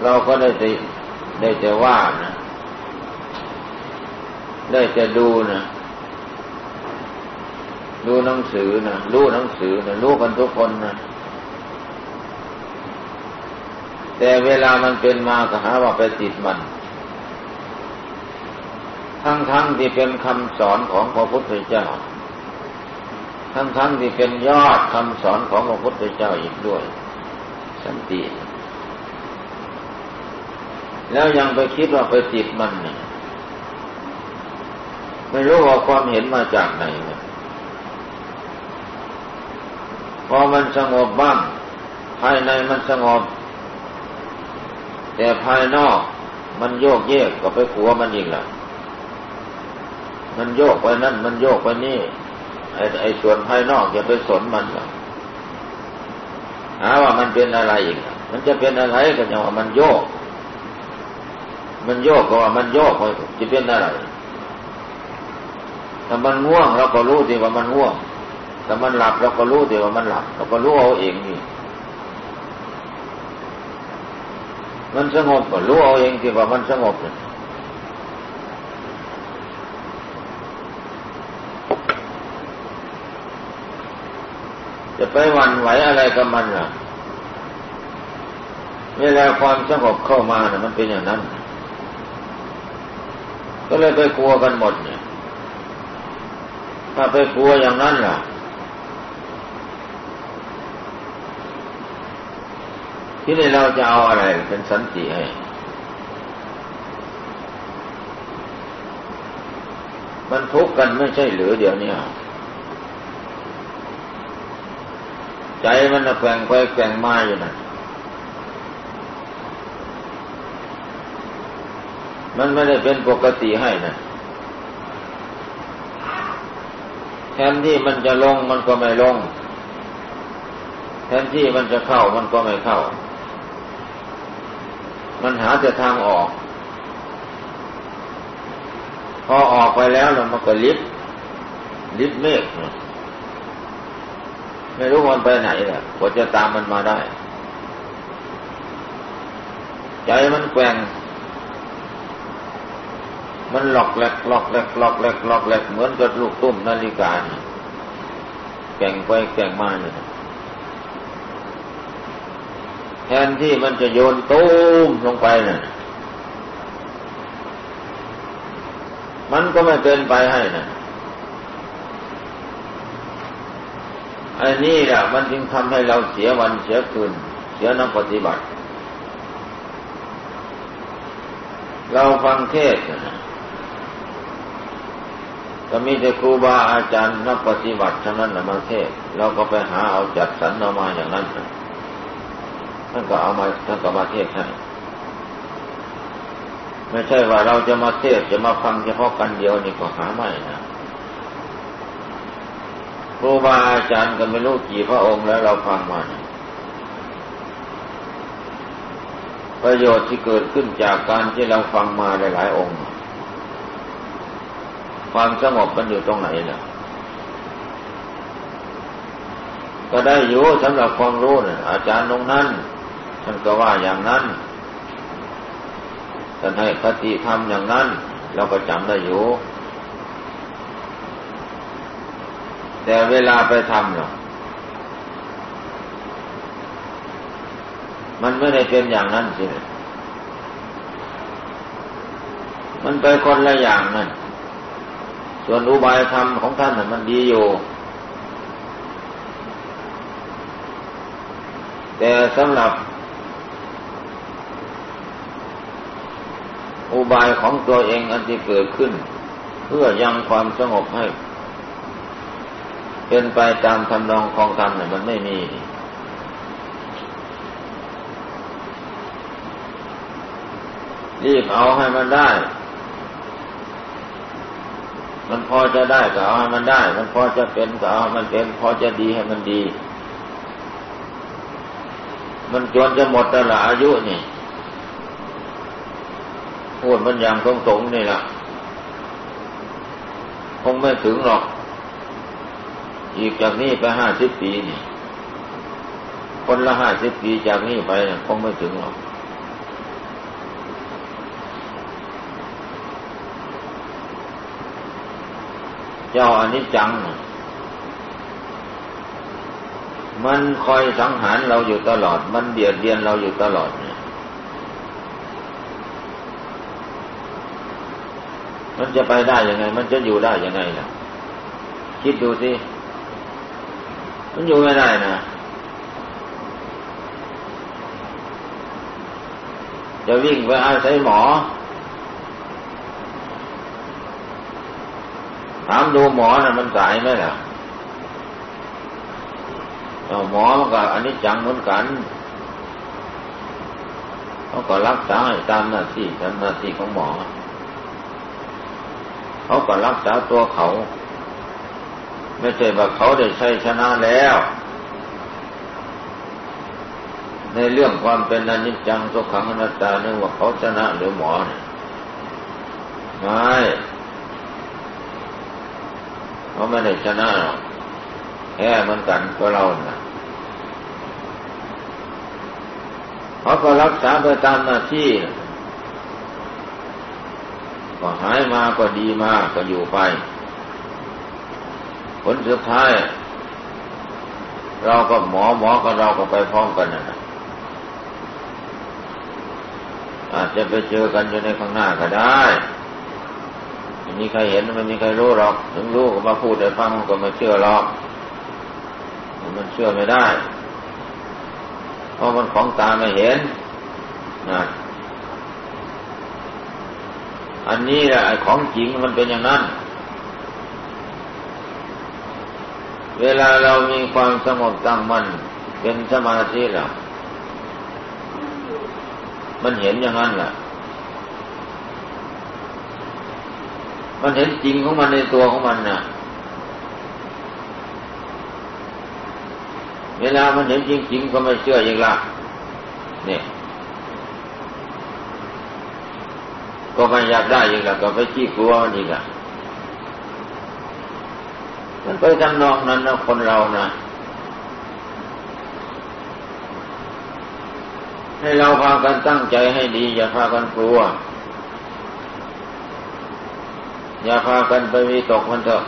เราก็ได้แต่ได้แต่ว่านะ ได้แต่ดูนะดูหนังสือนะรู้หนังสือนะรู้กันทุกคนนะ แต่เวลามันเป็นมาก็หาว่าไปติดมัน ทั้งๆทที่เป็นคำสอนของพระพุทธเจ้า ทั้งๆทที่เป็นยอดคำสอนของพระพุทธเจ้าอีกด้วย สันติแล้วยังไปคิดว่าไปติดมันเนี่ยไม่รู้ว่าความเห็นมาจากไหนเนี่ยพอมันสงบบ้างภายในมันสงบ แต่ภายนอกมันโยกเยกก็ไปขัวมันอีกละมันโยกไปนั่น มันโยกไปนี่ ไอ้ไอ้ส่วนภายนอกอย่าไปสนมันละหาว่ามันเป็นอะไรอีก มันจะเป็นอะไรก็อย่างว่ามันโยก มันโยกก็ว่ามันโยกจะเป็นอะไร ถ้ามันง่วงเราก็รู้สิว่ามันง่วงแต่มันหลับเราก็รู้แต่ว่ามันหลับ เราก็รู้เอาเองนี่ มันสงบก็รู้เอาเองที่ว่ามันสงบเจะไปวันไหวอะไรกับมันล่ะเวลาความสงบเข้ามาเนี่ยมันเป็นอย่างนั้น ก็เลยไปกลัวกันหมดเนี่ย ถ้าไปกลัวอย่างนั้นล่ะ ที่นี่เราจะเอาอะไรเป็นสันติให้ มันทุกข์กันไม่ใช่หรือเดี๋ยวนี้ใจมันแกว่งไปแกว่งมาอยู่นะมันไม่ได้เป็นปกติให้นะแทนที่มันจะลงมันก็ไม่ลง แทนที่มันจะเข้ามันก็ไม่เข้า มันหาแต่ทางออก พอออกไปแล้วเรามันก็ลิบลิบเมฆไม่รู้มันไปไหนแหละกว่าจะตามมันมาได้ ใจมันแกว่ง มันหลอกแหลกหลอกแหลกหลอกแหลกหลอกแหลกเหมือนกับลูกตุ้มนาฬิกาแก่งไปแก่งมาเนี่ย แทนที่มันจะโยนตูมลงไปนะ่ะ มันก็ไม่เป็นไปให้นะ่ะอันนี้แหละมันจึงทำให้เราเสียวันเสียคืน เสียนักปฏิบัติ เราฟังเทศนะก็มีแต่ครูบาอาจารย์นักปฏิบัติทั้งนั้นนะมาเทศ เราก็ไปหาเอาจัดสรรเอามาอย่างนั้นนะ ท่านก็เอามาท่านก็มาเทศให้ไม่ใช่ว่าเราจะมาเทศจะมาฟังเฉพาะกันเดียวนี่ก็หาไม่นะครูบาอาจารย์ก็ไม่รู้กี่พระองค์แล้วเราฟังมาประโยชน์ที่เกิดขึ้นจากการที่เราฟังมาหลายๆองค์ ความสงบมันอยู่ตรงไหนเนี่ยก็ได้อยู่สำหรับความรู้เนี่ยอาจารย์ตรงนั้น ท่านก็ว่าอย่างนั้นท่านให้คติทำอย่างนั้น เราก็จำได้อยู่ แต่เวลาไปทำเนาะมันไม่ได้เป็นอย่างนั้นสิมันไปคนละอย่างนั่น ส่วนอุบายธรรมของท่านน่ะมันดีอยู่ แต่สำหรับ อุบายของตัวเองอันที่เกิดขึ้น เพื่อยังความสงบให้ เป็นไปตามทำนองของธรรมเนี่ยมันไม่มีรีบเอาให้มันได้ มันพอจะได้ก็เอาให้มันได้ มันพอจะเป็นก็เอามันเป็น พอจะดีให้มันดี มันจนจะหมดแต่ละอายุนี่ พูดมันอย่างตรงๆนี่แหละคงไม่ถึงหรอก อีกจากนี้ไปห้าสิบปีนี่ คนละห้าสิบปีจากนี้ไปคงไม่ถึงหรอกเจ้าอนิจจัง มันคอยสังหารเราอยู่ตลอด มันเบียดเบียนเราอยู่ตลอดเนี่ย มันจะไปได้ยังไง มันจะอยู่ได้ยังไงล่ะ คิดดูสิ มันอยู่ไม่ได้นะจะวิ่งไปอาศัยหมอ ถามดูหมอนะ่ะ มันสายไหมล่ะหมอมันก็อันนี้จังเหมือนกันเขาก็รักษาตามหน้าที่ตามหน้าที่ของหมอ เขาก็รักษาตัวเขา ไม่ใช่ว่าเขาได้ใช้ชนะแล้ว ในเรื่องความเป็นอนิจจังทุกขังอนัตตาเนี่ยว่าเขาชนะหรือหมอเนี่ยไม่เขาไม่ได้ชนะหรอกแค่เหมือนกันก็เรานะ่ะเขาก็รักษาไปตามหน้าที่ ก็หายมาก็ดีมาก็อยู่ไป ผลสุดท้าย เราก็หมอหมอกับเราก็ไปพร้อมกันนะอาจจะไปเจอกันอยู่ในข้างหน้าก็ได้ไม่มีใครเห็นไม่มีใครรู้หรอกถึงรู้ก็มาพูดแต่ฟังก็ไม่เชื่อหรอก มันเชื่อไม่ได้ เพราะมันของตาไม่เห็นนะ อันนี้แหละของจริงมันเป็นอย่างนั้น เวลาเรามีความสงบตั้งมั่นเป็นสมาธิแล้วมันเห็นอย่างนั้นแหละมันเห็นจริงของมันในตัวของมันนะ่ะ เวลามันเห็นจริงๆก็ไม่เชื่ออีกละเนี่ย ก็ไม่อยากได้อีกละก็ไปขี้กลัวมันอีกละมันไปทำนองนั้นนะคนเรานะให้เราพากันตั้งใจให้ดี อย่าพากันกลัว อย่าพากันไปมีตกมันเถอะ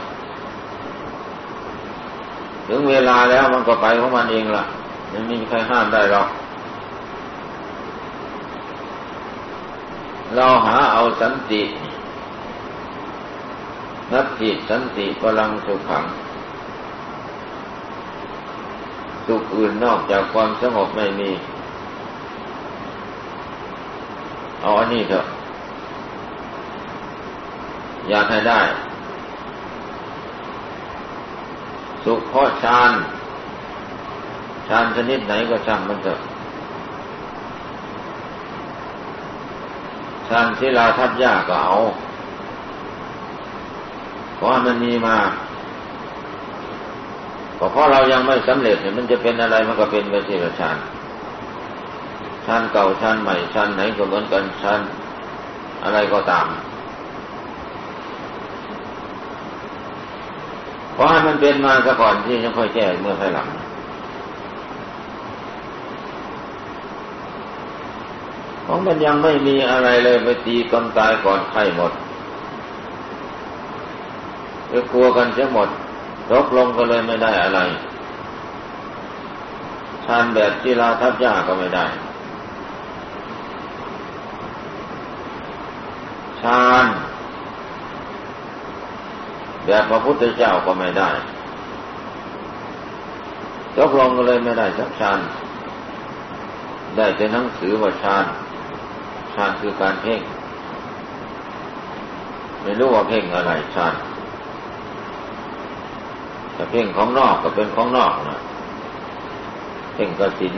ถึงเวลาแล้วมันก็ไปของมันเองล่ะไม่มีใครห้ามได้หรอก เราหาเอาสันตินัตติสันติพลังสุขัง สุขอื่นนอกจากความสงบไม่มี เอาอันนี้เถอะ อยากให้ได้ สุขเพราะฌานฌานชนิดไหนก็ช่างมันเถอะ ฌานที่ลาทับยากก็เอา เพราะมันมีมาก็เพราะเรายังไม่สำเร็จเนี่ยมันจะเป็นอะไรมันก็เป็นไปทีละฌานฌานเก่าฌานใหม่ฌานไหนก็เหมือนกันฌานอะไรก็ตามเพราะให้มันเป็นมาซะก่อนที่จะค่อยแก้เมื่อภายหลัง ของมันยังไม่มีอะไรเลยไปตีกันตายก่อนใครหมดไปกลัวกันเสียหมดรบลงก็เลยไม่ได้อะไรชานแบบที่ลาทับยาก็ไม่ได้ชานแบบพระพุทธเจ้าก็ไม่ได้ยกลงก็เลยไม่ได้สักชาน ได้แต่หนังสือว่าชาน ชานคือการเพ่ง ไม่รู้ว่าเพ่งอะไรชานแต่เพ่งของนอกก็เป็นของนอกนะเพ่งกระสิน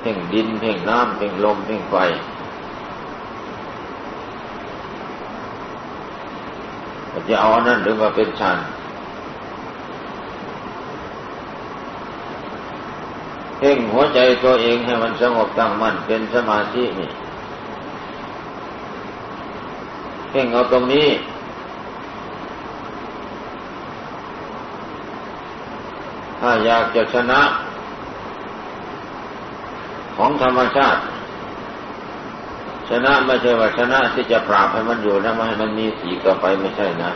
เพ่งดิน เพ่งน้ำเพ่งลมเพ่งไฟจะเอาอนั่นหรือมาเป็นฌาน เพ่งหัวใจตัวเองให้มันสงบตั้งมั่นเป็นสมาธินี่เพ่งเอาตรงนี้ ถ้าอยากจะชนะ ของธรรมชาติ ชนะไม่ใช่ว่าชนะที่จะปราบให้มันอยู่นะไม่ให้มันมีสีกลับไปไม่ใช่นะ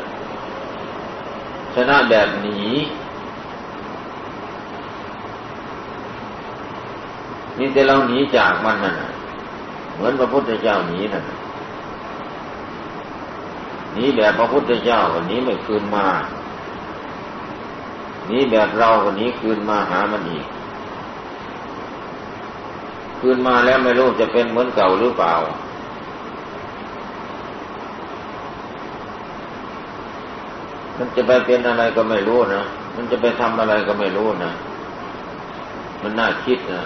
ชนะแบบหนี นี่แต่เราหนีจากมันนั่นเหมือนพระพุทธเจ้าหนีนั่นหนีแบบพระพุทธเจ้าวันนี้ไม่คืนมาหนีแบบเราวันนี้คืนมาหามันอีก คืนมาแล้วไม่รู้จะเป็นเหมือนเก่าหรือเปล่ามันจะไปเป็นอะไรก็ไม่รู้นะ มันจะไปทำอะไรก็ไม่รู้นะ มันน่าคิดนะ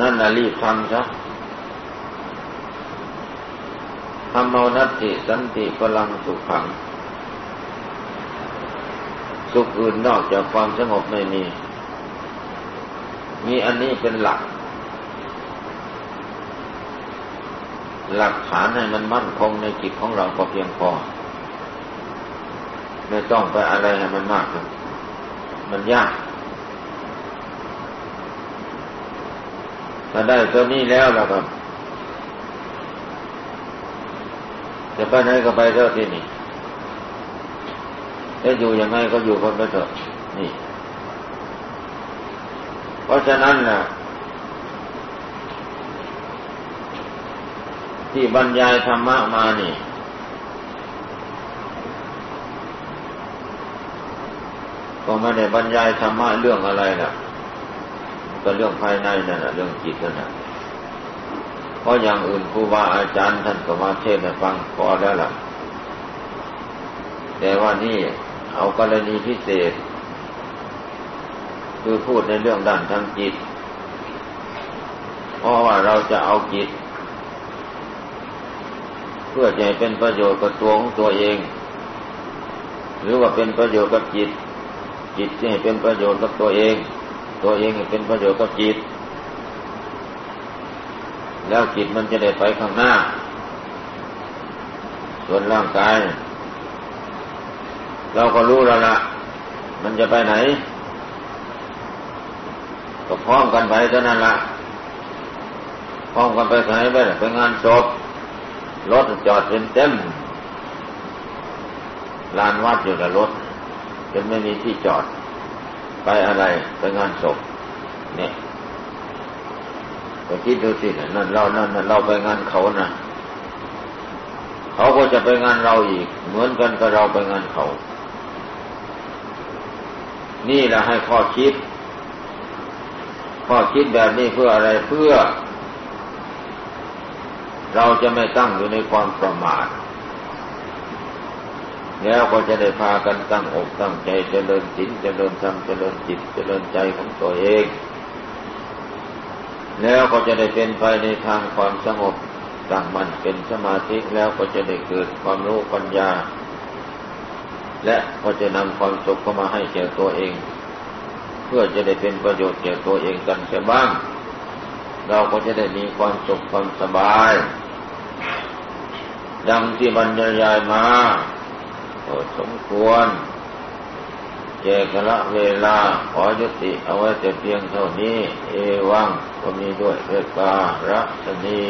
นั่นนะรีบทำซะธรรมนัตติสันติพลังสุขัง สุขอื่นนอกจากความสงบไม่มี มีอันนี้เป็นหลัก หลักฐานให้มันมั่นคงในจิตของเราก็เพียงพอ ไม่ต้องไปอะไรให้มันมาก มันยาก ถ้าได้ตัวนี้แล้วเราก็จะไปไหนก็ไปเท่าที่นี่จะอยู่ยังไงก็อยู่คนไปเถอะนี่ เพราะฉะนั้นนะที่บรรยายธรรมะมานี่ ก็ไม่ได้บรรยายธรรมะเรื่องอะไรนะ ก็เรื่องภายในนั่นแหละเรื่องจิตนั่นแหละเพราะอย่างอื่นครูบาอาจารย์ท่านก็มาเทศน์ให้ฟังพอแล้วล่ะ แต่ว่านี่เอากรณีพิเศษ คือพูดในเรื่องด้านทางจิต เพราะว่าเราจะเอาจิต เพื่อจะเป็นประโยชน์กับตัวของตัวเอง หรือว่าเป็นประโยชน์กับจิต จิตที่ให้เป็นประโยชน์กับตัวเอง ตัวเองเป็นประโยชน์กับจิต แล้วจิตมันจะได้ไปข้างหน้า ส่วนร่างกาย เราก็รู้แล้วละมันจะไปไหน ก็พร้อมกันไปเท่านั้นละพร้อมกันไปไหนไปไปงานศพรถจอดเต็มเต็มลานวัดอยู่แต่รถจนไม่มีที่จอด ไปอะไรไปงานศพเนี่ยก็คิดดูสินั่นเรานั่นเราไปงานเขานะเขาก็จะไปงานเราอีก เหมือนกันกับเราไปงานเขา นี่แหละให้ข้อคิด ข้อคิดแบบนี้เพื่ออะไรเพื่อ เราจะไม่ตั้งอยู่ในความประมาท แล้วก็จะได้พากันตั้งอกตั้งใจเจริญศีลเจริญธรรมเจริญจิตเจริญใจของตัวเอง แล้วก็จะได้เป็นไปในทางความสงบตั้งมั่นเป็นสมาธิแล้วก็จะได้เกิดความรู้ปัญญา และก็จะนำความสุขเข้ามาให้แก่ตัวเอง เพื่อจะได้เป็นประโยชน์แก่ตัวเองกันเสียบ้าง เราก็จะได้มีความสุขความสบาย ดังที่บรรยายมา สมควรเจกละเวลาขอยุติเอาไว้แต่เพียงเท่านี้ เอวังก็มีด้วยเอการะสนี